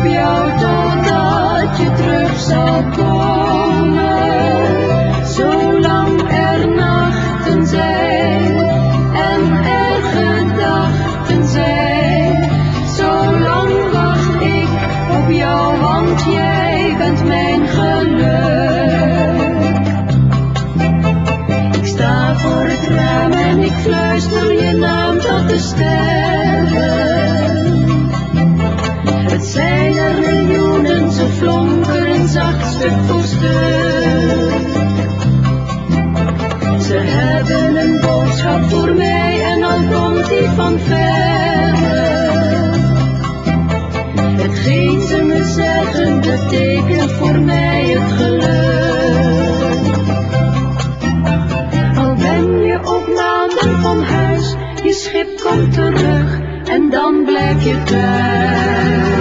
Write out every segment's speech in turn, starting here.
op jou totdat je terug zal komen. Zolang er nachten zijn en er gedachten zijn, zolang wacht ik op jou, want jij bent mijn geluk. Ik sta voor het raam en ik fluister je naam tot de sterren. Flonkeren zacht stuk. Ze hebben een boodschap voor mij en al komt die van verre. Hetgeen ze me zeggen betekent voor mij het geluk. Al ben je ook maanden van huis, je schip komt terug en dan blijf je thuis.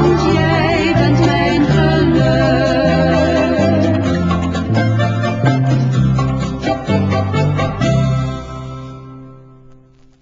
want jij bent mijn geluk.